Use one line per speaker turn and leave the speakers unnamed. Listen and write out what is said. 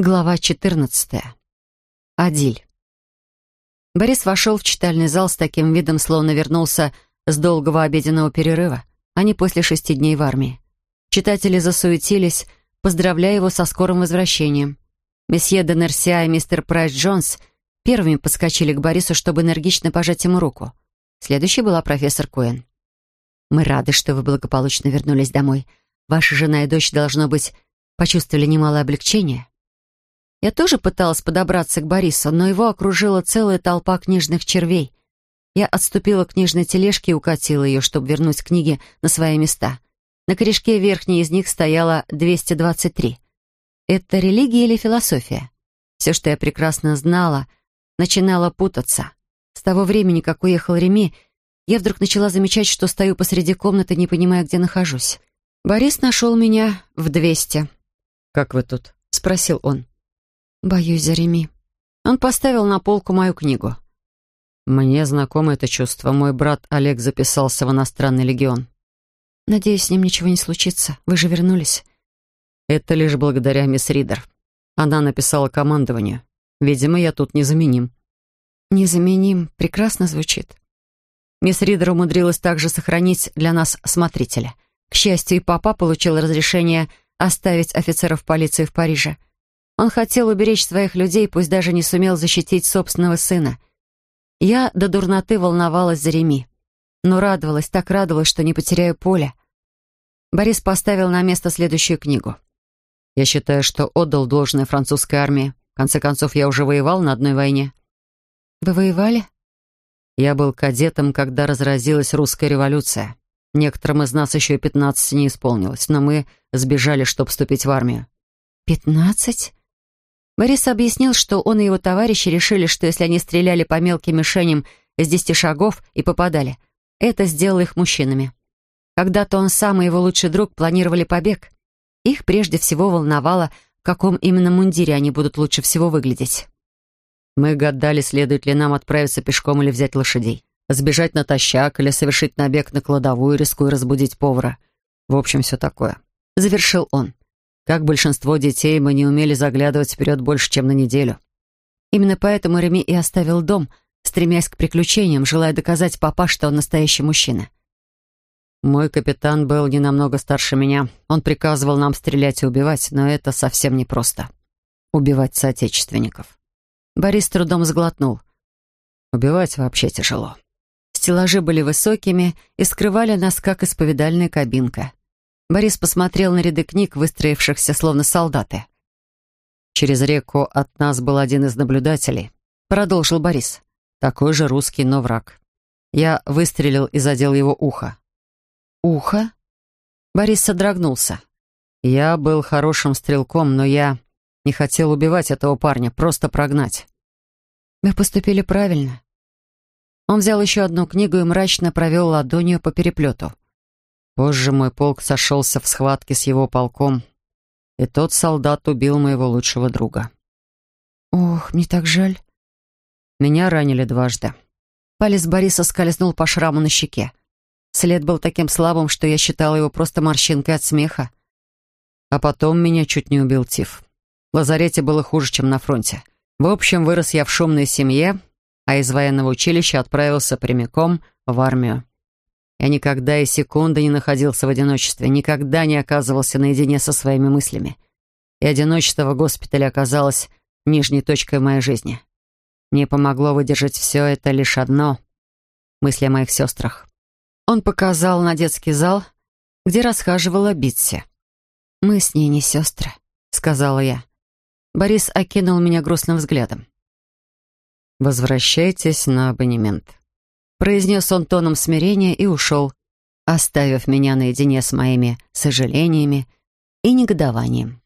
Глава 14. Адиль. Борис вошел в читальный зал с таким видом, словно вернулся с долгого обеденного перерыва, а не после шести дней в армии. Читатели засуетились, поздравляя его со скорым возвращением. Месье де Нерсиа и мистер Прайс Джонс первыми подскочили к Борису, чтобы энергично пожать ему руку. Следующей была профессор Куэн. «Мы рады, что вы благополучно вернулись домой. Ваша жена и дочь, должно быть, почувствовали немалое облегчение». Я тоже пыталась подобраться к Борису, но его окружила целая толпа книжных червей. Я отступила к книжной тележке и укатила ее, чтобы вернуть книги на свои места. На корешке верхней из них стояло 223. Это религия или философия? Все, что я прекрасно знала, начинало путаться. С того времени, как уехал Реми, я вдруг начала замечать, что стою посреди комнаты, не понимая, где нахожусь. Борис нашел меня в 200.
«Как вы тут?»
— спросил он. Боюсь за Реми. Он поставил на полку мою книгу.
Мне знакомо это чувство. Мой брат Олег записался в иностранный легион.
Надеюсь, с ним ничего не случится. Вы же вернулись.
Это лишь благодаря мисс Ридер. Она написала командованию. Видимо, я тут незаменим.
Незаменим. Прекрасно звучит. Мисс Ридер умудрилась также сохранить для нас смотрителя. К счастью, и папа получил разрешение оставить офицеров полиции в Париже. Он хотел уберечь своих людей, пусть даже не сумел защитить собственного сына. Я до дурноты волновалась за Реми, но радовалась, так радовалась, что не потеряю поле. Борис поставил на место следующую книгу.
«Я считаю, что отдал должное французской армии. В конце концов, я уже воевал на одной войне».
«Вы воевали?»
«Я был кадетом, когда разразилась русская революция. Некоторым из нас еще и пятнадцати не исполнилось, но мы сбежали, чтобы вступить в армию».
«Пятнадцать?» Борис объяснил, что он и его товарищи решили, что если они стреляли по мелким мишеням из десяти шагов и попадали, это сделало их мужчинами. Когда-то он сам и его лучший друг планировали побег. Их прежде всего волновало, в каком именно мундире они будут лучше всего выглядеть.
Мы гадали, следует ли нам отправиться пешком или взять лошадей. Сбежать натощак или совершить набег на кладовую, рискуя разбудить повара. В общем, все такое.
Завершил он.
Как большинство детей, мы не умели заглядывать вперед больше, чем на неделю.
Именно поэтому Реми и оставил дом, стремясь к приключениям, желая доказать папа, что он настоящий мужчина.
Мой капитан был не намного старше меня. Он приказывал нам стрелять и убивать, но это совсем непросто. Убивать соотечественников.
Борис трудом сглотнул.
Убивать вообще тяжело.
Стеллажи были высокими и скрывали нас, как исповедальная кабинка. Борис посмотрел на ряды книг, выстроившихся словно солдаты.
«Через реку от нас был один из наблюдателей», — продолжил Борис. «Такой же русский, но враг. Я выстрелил и задел его ухо».
«Ухо?» Борис содрогнулся.
«Я был хорошим стрелком, но я не хотел убивать этого парня, просто прогнать».
«Вы поступили правильно». Он взял еще одну книгу и мрачно провел ладонью по переплету.
Позже мой полк сошелся в схватке с его полком, и тот солдат убил моего лучшего друга.
«Ох, мне так жаль».
Меня ранили дважды.
Палец Бориса скользнул по шраму на щеке. След был таким слабым, что я считала его просто морщинкой от смеха.
А потом меня чуть не убил тиф. В лазарете было хуже, чем на фронте. В общем, вырос я в шумной семье, а из военного училища отправился прямиком в армию. Я никогда и секунды не находился в одиночестве, никогда не оказывался наедине со своими мыслями. И одиночество в госпитале оказалось нижней точкой моей жизни. Мне помогло выдержать все это лишь одно — мысли о моих сестрах.
Он показал на детский зал, где расхаживала Битси. «Мы с ней не сестры», — сказала я. Борис окинул меня грустным взглядом.
«Возвращайтесь на абонемент»,
произнес он тоном смирения и ушел, оставив меня наедине с моими сожалениями и негодованием.